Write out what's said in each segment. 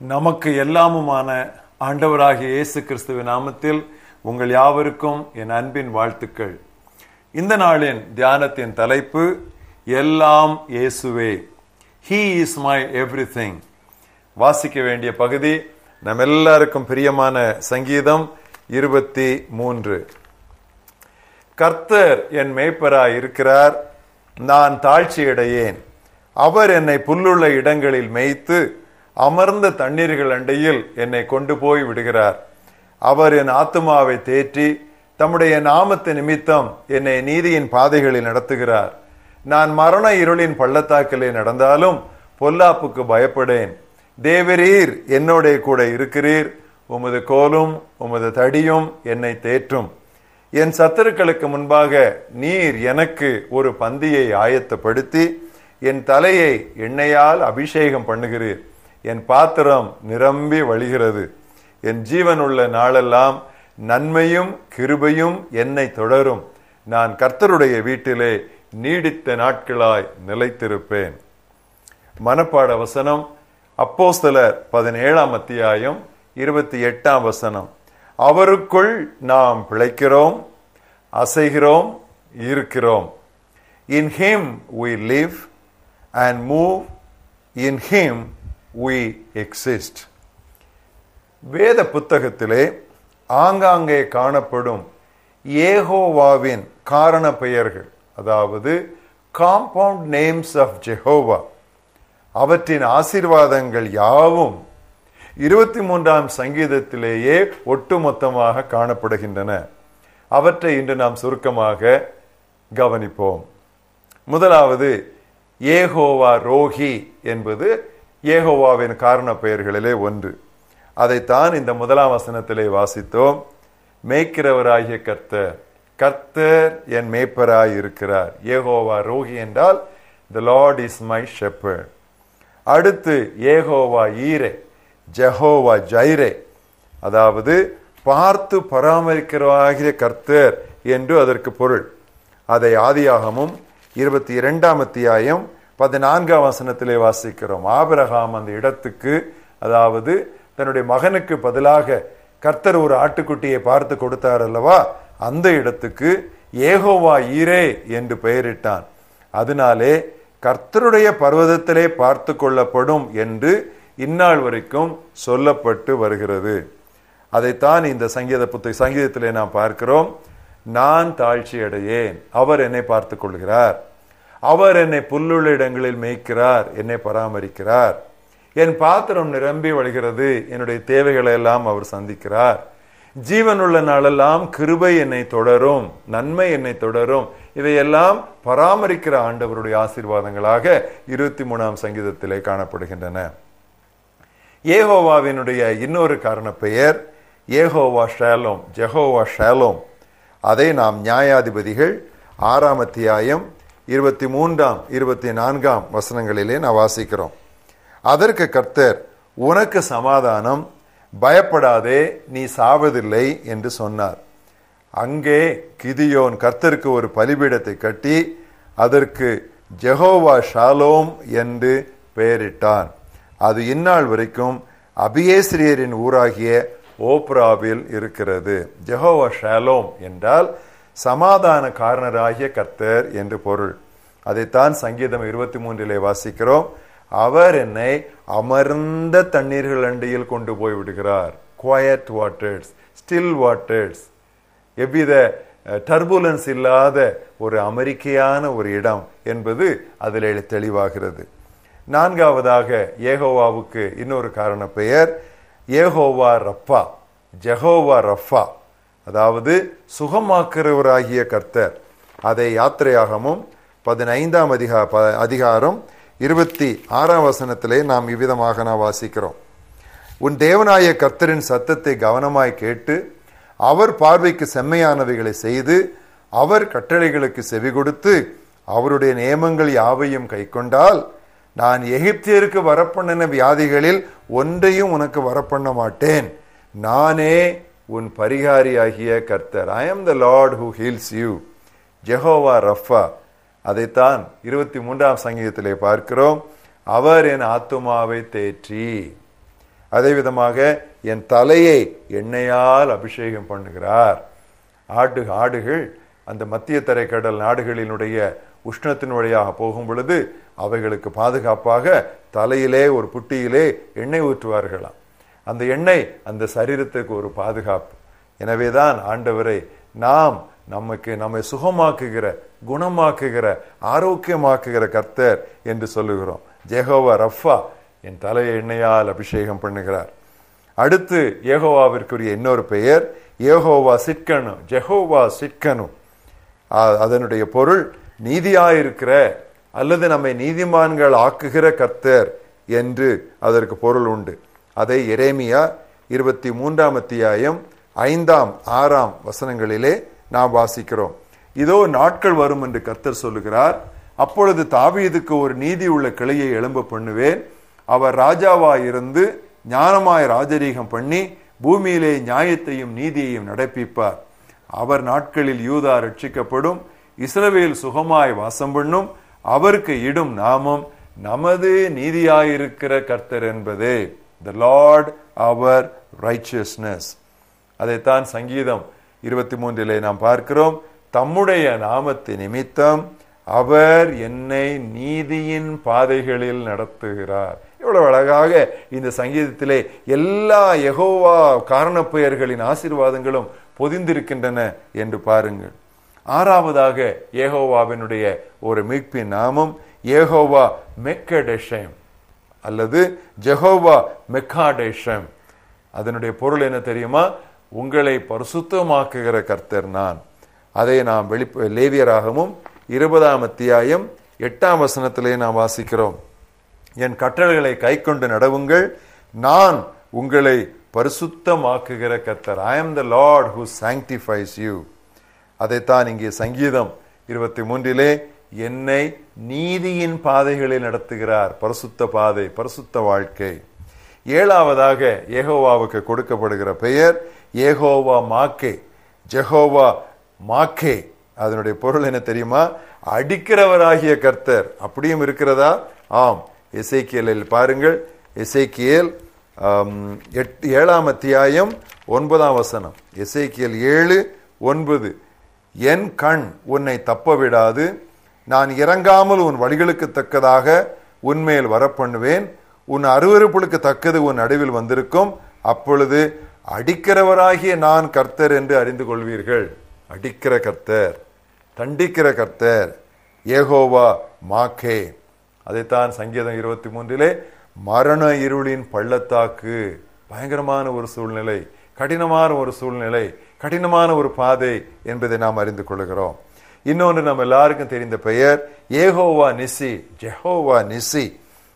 நமக்கு எல்லாமுமான ஆண்டவராகிய இயேசு கிறிஸ்துவின் நாமத்தில் உங்கள் யாவருக்கும் என் அன்பின் வாழ்த்துக்கள். இந்த நாளின் தியானத்தின் தலைப்பு எல்லாம் இயேசுவே. ஹீ இஸ் மை எவ்ரி வாசிக்க வேண்டிய பகுதி நம் எல்லாருக்கும் பிரியமான சங்கீதம் இருபத்தி மூன்று. கர்த்தர் என் மேய்ப்பராய் இருக்கிறார் நான் தாழ்ச்சியடையேன். அவர் என்னை புல்லுள்ள இடங்களில் மேய்த்து அமர்ந்த தண்ணீர்கள் அண்டையில் என்னை கொண்டு போய் விடுகிறார். அவர் என் ஆத்துமாவை தேற்றி தம்முடைய நாமத்து நிமித்தம் என்னை நீதியின் பாதைகளில் நடத்துகிறார். நான் மரண இருளின் பள்ளத்தாக்கிலே நடந்தாலும் பொல்லாப்புக்கு பயப்படேன். தேவரீர் என்னோட கூட இருக்கிறீர். உமது கோலும் உமது தடியும் என்னை தேற்றும். என் சத்துருக்களுக்கு முன்பாக நீர் எனக்கு ஒரு பந்தியை ஆயத்தப்படுத்தி என் தலையை எண்ணெயால் அபிஷேகம் பண்ணுகிறீர். என் பாத்திரம் நிரம்பி வழிகிறது. என் ஜீவன் உள்ள நாளெல்லாம் நன்மையும் கிருபையும் என்னை தொடரும். நான் கர்த்தருடைய வீட்டிலே நீடித்த நாட்களாய் நிலைத்திருப்பேன். மனப்பாட வசனம் அப்போஸ்தலர் பதினேழாம் அத்தியாயம் இருபத்தி எட்டாம் வசனம். அவருக்குள் நாம் பிழைக்கிறோம் அசைகிறோம் இருக்கிறோம். In him we live and move in him we exist. வேத புத்தகத்திலே ஆங்காங்கே காணப்படும் ஏகோவாவின் காரண பெயர்கள் அதாவது காம்பவுண்ட் நேம்ஸ் ஆஃப் ஜெஹோவா அவற்றின் ஆசீர்வாதங்கள் யாவும் இருபத்தி மூன்றாம் சங்கீதத்திலேயே ஒட்டுமொத்தமாக காணப்படுகின்றன. அவற்றை இன்று நாம் சுருக்கமாக கவனிப்போம். முதலாவது ஏகோவா ரோஹி என்பது ஏகோவாவின் காரண பெயர்களிலே ஒன்று. அதைத்தான் இந்த முதலாம் வசனத்திலே வாசித்தோம். மேய்க்கிறவராகிய கர்த்தர் கர்த்தர் என் மேய்ப்பராய் இருக்கிறார் ஏகோவா ரோஹி என்றால் the Lord is my shepherd அடுத்து ஏகோவா ஈரே ஜெஹோவா ஜைரே. அதாவது பார்த்து பராமரிக்கிறவாகிய கர்த்தர் என்று அதற்கு பொருள். அதை ஆதியாகமும் இருபத்தி இரண்டாம் அத்தியாயம் பதினான்காம் வசனத்திலே வாசிக்கிறோம். ஆபிரகாம் அந்த இடத்துக்கு அதாவது தன்னுடைய மகனுக்கு பதிலாக கர்த்தர் ஒரு ஆட்டுக்குட்டியை பார்த்து கொடுத்தார் அல்லவா? அந்த இடத்துக்கு ஏகோவா ஈரே என்று பெயரிட்டான். அதனாலே கர்த்தருடைய பர்வதத்திலே பார்த்து கொள்ளப்படும் என்று இந்நாள் வரைக்கும் சொல்லப்பட்டு வருகிறது. அதைத்தான் இந்த சங்கீத புத்தக சங்கீதத்திலே நாம் பார்க்கிறோம். நான் தாழ்ச்சி அடையேன் அவர் என்னை பார்த்து கொள்கிறார். அவர் என்னை புல்லுள்ள இடங்களில் மேய்க்கிறார் என்னை பராமரிக்கிறார். என் பாத்திரம் நிரம்பி வழிகிறது என்னுடைய தேவைகளை எல்லாம் அவர் சந்திக்கிறார். ஜீவனுள்ள நாளெல்லாம் கிருபை என்னை தொடரும் நன்மை என்னை தொடரும். இவையெல்லாம் பராமரிக்கிற ஆண்டவருடைய ஆசீர்வாதங்களாக இருபத்தி மூணாம் சங்கீதத்திலே காணப்படுகின்றன. ஏகோவாவினுடைய இன்னொரு காரண பெயர் ஏகோவா ஷேலோம் ஜெஹோவா ஷேலோம். அதை நாம் நியாயாதிபதிகள் ஆறாம் அத்தியாயம் இருபத்தி மூன்றாம் இருபத்தி நான்காம் வசனங்களிலே நான் வாசிக்கிறோம். அதற்கு கர்த்தர் உனக்கு சமாதானம் பயப்படாதே நீ சாவதில்லை என்று சொன்னார். அங்கே கிதியோன் கர்த்தருக்கு ஒரு பலிபீடத்தை கட்டி அதற்கு ஜெஹோவா ஷாலோம் என்று பெயரிட்டான். அது இந்நாள் வரைக்கும் அபியேஸ்ரியரின் ஊராகிய ஓப்ராவில் இருக்கிறது. ஜெஹோவா ஷாலோம் என்றால் சமாதான காரணராகிய கர்த்தர் என்று பொருள். அதைத்தான் சங்கீதம் இருபத்தி மூன்றிலே வாசிக்கிறோம். அவர் என்னை அமர்ந்த தண்ணீர்கள் அண்டியில் கொண்டு போய் விடுகிறார். குவயட் வாட்டர்ஸ் ஸ்டில் வாட்டர்ஸ் எவ்வித டர்புலன்ஸ் இல்லாத ஒரு அமெரிக்கையான ஒரு இடம் என்பது அதில் தெளிவாகிறது. நான்காவதாக ஏகோவாவுக்கு இன்னொரு காரண பெயர் ஏகோவா ரப்பா ஜெகோவா ரஃபா அதாவது சுகமாக்குறவராகிய கர்த்தர். அதை யாத்திரையாகவும் பதினைந்தாம் அதிகா அதிகாரம் இருபத்தி ஆறாம் வசனத்திலே நாம் இவ்விதமாக நான் வாசிக்கிறோம். உன் தேவனாய கர்த்தரின் சத்தத்தை கவனமாய் கேட்டு அவர் பார்வைக்கு செம்மையானவைகளை செய்து அவர் கட்டளைகளுக்கு செவி கொடுத்து அவருடைய நியமங்கள் யாவையும் கைக்கொண்டால் நான் எகிப்தியருக்கு வரப்பண்ணின வியாதிகளில் ஒன்றையும் உனக்கு வரப்பண்ண மாட்டேன். நானே உன் பரிகாரியாகிய கர்த்தர். I am the Lord who heals you Jehovah Rapha அதைத்தான் இருபத்தி மூன்றாம் சங்கீதத்திலே பார்க்கிறோம். அவர் என் ஆத்துமாவை தேற்றி. அதே விதமாக என் தலையை எண்ணெயால் அபிஷேகம் பண்ணுகிறார். ஆடு ஆடுகள் அந்த மத்திய தரைக்கடல் நாடுகளினுடைய உஷ்ணத்தின் வழியாக போகும் பொழுது அவைகளுக்கு பாதுகாப்பாக தலையிலே ஒரு புட்டியிலே எண்ணெய் ஊற்றுவார்களாம். அந்த எண்ணெய் அந்த சரீரத்துக்கு ஒரு பாதுகாப்பு. எனவே தான் ஆண்டவரை நாம் நமக்கு நம்மை சுகமாக்குகிற குணமாக்குகிற ஆரோக்கியமாக்குகிற கர்த்தர் என்று சொல்லுகிறோம். ஜெகோவா ரஃபா என் தலையை எண்ணெயால் அபிஷேகம் பண்ணுகிறார். அடுத்து ஏகோவாவிற்குரிய இன்னொரு பெயர் ஏகோவா சிட்கனு ஜெகோவா சிட்கனு அதனுடைய பொருள் நீதியாயிருக்கிற அல்லது நம்மை நீதிமான்கள் ஆக்குகிற கர்த்தர் என்று அதற்கு பொருள் உண்டு. அதை எரேமியா இருபத்தி மூன்றாம் அத்தியாயம் ஐந்தாம் ஆறாம் வசனங்களிலே நாம் வாசிக்கிறோம். இதோ நாட்கள் வரும் என்று கர்த்தர் சொல்லுகிறார். அப்பொழுது தாவீதுக்கு ஒரு நீதி உள்ள கிளையை எழும்ப பண்ணுவேன். அவர் ராஜாவாய் இருந்து ஞானமாய் ராஜரீகம் பண்ணி பூமியிலே நியாயத்தையும் நீதியையும் நடப்பிப்பார். அவர் நாட்களில் யூதா ரட்சிக்கப்படும் இஸ்ரவேல் சுகமாய் வாசம் பண்ணும் அவருக்கு இடும் நாமம் நமது நீதியாயிருக்கிற கர்த்தர் என்பதே. த லார்ட் அவர் ரைச்சியஸ்னஸ் அதைத்தான் சங்கீதம் இருபத்தி மூன்றிலே நாம் பார்க்கிறோம். தம்முடைய நாமத்து நிமித்தம் அவர் என்னை நீதியின் பாதைகளில் நடத்துகிறார். இவ்வளவு அழகாக இந்த சங்கீதத்திலே எல்லா எகோவா காரணப்பெயர்களின் ஆசீர்வாதங்களும் பொதிந்திருக்கின்றன என்று பாருங்கள். ஆறாவதாக ஏகோவாவினுடைய ஒரு மீட்பின் நாமம் ஏகோவா மெக்கடெஷம். அல்லது ஜெகோவா மெக்காடேஷம். அதனுடைய பொருள் என்ன தெரியுமா? உங்களை பரிசுத்தமாக்குகிற கர்த்தர் நான். அதை நாம் வெளி லேவியராகவும் இருபதாம் அத்தியாயம் எட்டாம் வசனத்திலே நாம் வாசிக்கிறோம். என் கட்டளைகளை கை கொண்டு நடவுங்கள். நான் உங்களை பரிசுத்தமாக்குகிற கர்த்தர். I am the Lord who sanctifies you அதைத்தான் இங்கே சங்கீதம் இருபத்தி மூன்றிலே என்னை நீதியின் பாதைகளில் நடத்துகிறார் பரிசுத்த பாதை பரிசுத்த வாழ்க்கை. ஏழாவதாக ஏகோவாவுக்கு கொடுக்கப்படுகிற பெயர் ஏகோவா மாக்கே. ஜெகோவா மாக்கே. அதனுடைய பொருள் என்ன தெரியுமா? அடிக்கிறவராகிய கர்த்தர். அப்படியும் இருக்கிறதா? ஆம். இசைக்கியலில் பாருங்கள். இசைக்கியல் எட்- ஏழாம் அத்தியாயம் ஒன்பதாம் வசனம். இசைக்கியல் ஏழு ஒன்பது. என் கண் உன்னை தப்ப விடாது நான் இறங்காமல் உன் வழிகளுக்கு தக்கதாக உன்மேல் வரப்பண்ணுவேன். உன் அருவறுப்புகளுக்கு தக்கது உன் நடுவில் வந்திருக்கும். அப்பொழுது அடிக்கிறவராகிய நான் கர்த்தர் என்று அறிந்து கொள்வீர்கள். அடிக்கிற கர்த்தர் தண்டிக்கிற கர்த்தர் ஏகோவா மாக்கே. அதைத்தான் சங்கீதம் இருபத்தி மூன்றிலே மரண இருளின் பள்ளத்தாக்கு. பயங்கரமான ஒரு சூழ்நிலை கடினமான ஒரு சூழ்நிலை கடினமான ஒரு பாதை என்பதை நாம் அறிந்து கொள்கிறோம். இன்னொன்று நம்ம எல்லாருக்கும் தெரிந்த பெயர் ஏகோவா நிசி ஜெஹோவா நிசி.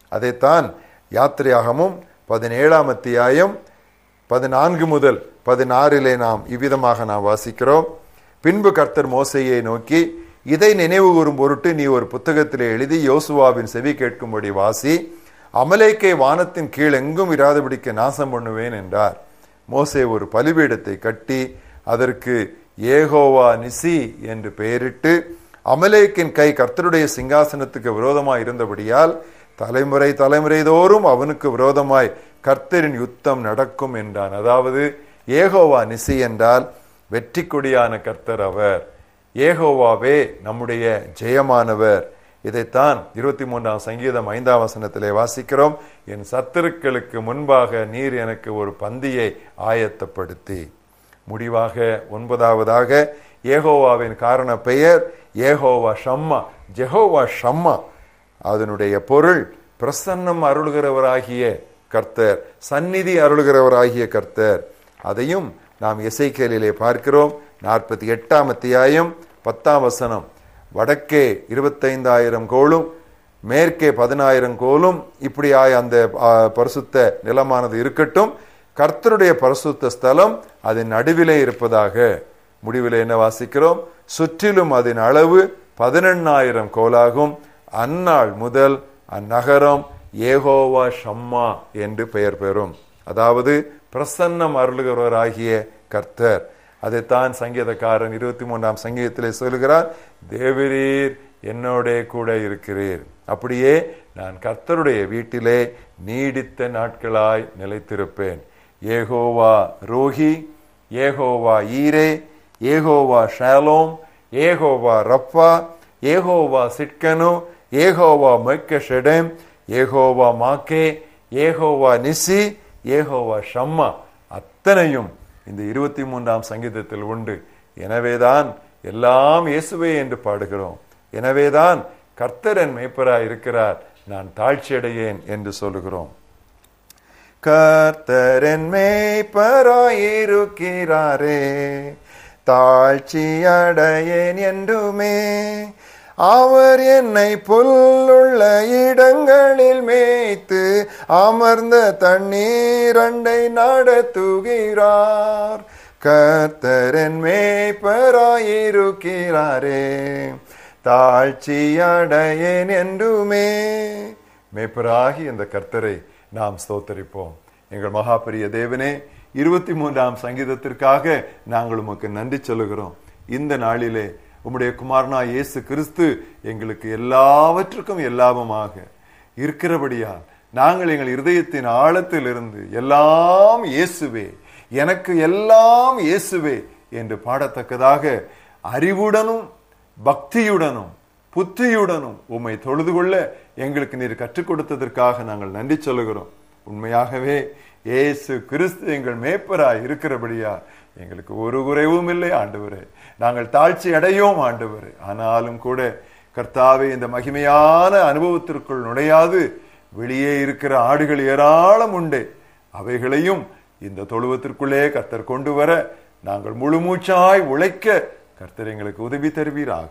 அதைத்தான் யாத்திரையாகமும் பதினேழாம் அத்தியாயம் பதினான்கு முதல் பதினாறிலே நாம் இவ்விதமாக நாம் வாசிக்கிறோம். பின்பு கர்த்தர் மோசையை நோக்கி இதை நினைவு கூறும் பொருட்டு நீ ஒரு புத்தகத்திலே எழுதி யோசுவாவின் செவி கேட்கும்படி வாசி அமலேக்கை வானத்தின் கீழ் எங்கும் இராதபடிக்க நாசம் பண்ணுவேன் என்றார். மோசே ஒரு பலிபீடத்தை கட்டி அதற்கு ஏகோவா நிசி என்று பெயரிட்டு அமலேக்கின் கை கர்த்தருடைய சிங்காசனத்துக்கு விரோதமாய் இருந்தபடியால் தலைமுறை தலைமுறை தோறும் அவனுக்கு விரோதமாய் கர்த்தரின் யுத்தம் நடக்கும் என்றான். அதாவது ஏகோவா நிசி என்றால் வெற்றி கொடியான கர்த்தர் அவர். ஏகோவாவே நம்முடைய ஜெயமானவர். இதைத்தான் இருபத்தி மூன்றாம் சங்கீதம் ஐந்தாம் வசனத்திலே வாசிக்கிறோம். என் சத்துருக்களுக்கு முன்பாக நீர் எனக்கு ஒரு பந்தியை ஆயத்தப்படுத்தி. முடிவாக ஒன்பதாவதாக ஏகோவாவின் காரண பெயர் ஏகோவா ஷம்மா ஜெகோவா ஷம்மா. அதனுடைய பொருள் பிரசன்னம் அருள்கிறவராகிய கர்த்தர் சந்நிதி அருள்கிறவராகிய கர்த்தர். அதையும் நாம் இசைக்கலிலே பார்க்கிறோம். நாற்பத்தி எட்டாம் அத்தியாயம் பத்தாம் வசனம். வடக்கே இருபத்தைந்தாயிரம் கோலும் மேற்கே பதினாயிரம் கோலும் இப்படியாய் அந்த பரிசுத்த நிலமானது இருக்கட்டும். கர்த்தருடைய பரிசுத்த ஸ்தலம் அதன் நடுவிலே இருப்பதாக. முடிவில் என்ன வாசிக்கிறோம்? சுற்றிலும் அதன் அளவு பதினெண்ணாயிரம் கோலாகும். அந்நாள் முதல் அந்நகரம் ஏகோவா ஷம்மா என்று பெயர் பெறும். அதாவது பிரசன்னம் அருளுகிறவராகிய கர்த்தர். அதைத்தான் சங்கீதக்காரன் இருபத்தி மூன்றாம் சங்கீதத்திலே சொல்கிறார் தேவரீர் என்னோட கூட இருக்கிறீர். அப்படியே நான் கர்த்தருடைய வீட்டிலே நீடித்த நாட்களாய் நிலைத்திருப்பேன். ஏகோவா ரோஹி ஏகோவா ஈரே ஏகோவா ஷாலோம் ஏகோவா ரப்பா ஏகோவா சிட்கனு ஏகோவா மெக்கஷெடேம் ஏகோவா மாக்கே ஏகோவா நிசி ஏகோவா ஷம்மா அத்தனையும் இந்த இருபத்தி மூன்றாம் சங்கீதத்தில் உண்டு. எனவேதான் எல்லாம் இயேசுவே என்று பாடுகிறோம். எனவேதான் கர்த்தரன் மேய்ப்பராய் இருக்கிறார் நான் தாழ்ச்சியடையேன் என்று சொல்லுகிறோம். கர்த்தரன் மேய்ப்பராயிருக்கிறாரே தாழ்ச்சி என்றுமே. அவர் என்னை புல்லுள்ள இடங்களில் மேய்த்து அமர்ந்த தண்ணீரண்டை நடத்துகிறார். கர்த்தரன் மேய்ப்பராயிருக்கிறாரே தாழ்ச்சி என்றுமே. மேய்ப்பராகி அந்த கர்த்தரை நாம் ஸ்தோத்தரிப்போம். எங்கள் மகாபரிய தேவனே இருபத்தி மூன்றாம் சங்கீதத்திற்காக நாங்கள் உமக்கு நன்றி சொல்லுகிறோம். இந்த நாளிலே உம்முடைய குமாரனா இயேசு கிறிஸ்து எங்களுக்கு எல்லாவற்றுக்கும் எல்லாபமாக இருக்கிறபடியால் நாங்கள் எங்கள் இருதயத்தின் ஆழத்தில் இருந்து எல்லாம் இயேசுவே எனக்கு எல்லாம் இயேசுவே என்று பாடத்தக்கதாக அறிவுடனும் பக்தியுடனும் புத்தியுடனும் உம்மை தொழுது கொள்ள எங்களுக்கு நீர் கற்றுக் கொடுத்ததற்காக நாங்கள் நன்றி சொல்லுகிறோம். உண்மையாகவே ஏசு கிறிஸ்து எங்கள் மேய்ப்பராய் இருக்கிறபடியா எங்களுக்கு ஒரு குறைவும் இல்லை ஆண்டவரே. நாங்கள் தாழ்ச்சி அடையோம் ஆண்டவர். ஆனாலும் கூட கர்த்தாவே இந்த மகிமையான அனுபவத்திற்குள் நுழையாது. வெளியே இருக்கிற ஆடுகள் ஏராளம் உண்டு. அவைகளையும் இந்த தொழுவத்திற்குள்ளே கர்த்தர் கொண்டு வர நாங்கள் முழுமூச்சாய் உழைக்க கர்த்தர் எங்களுக்கு உதவி தருவீராக.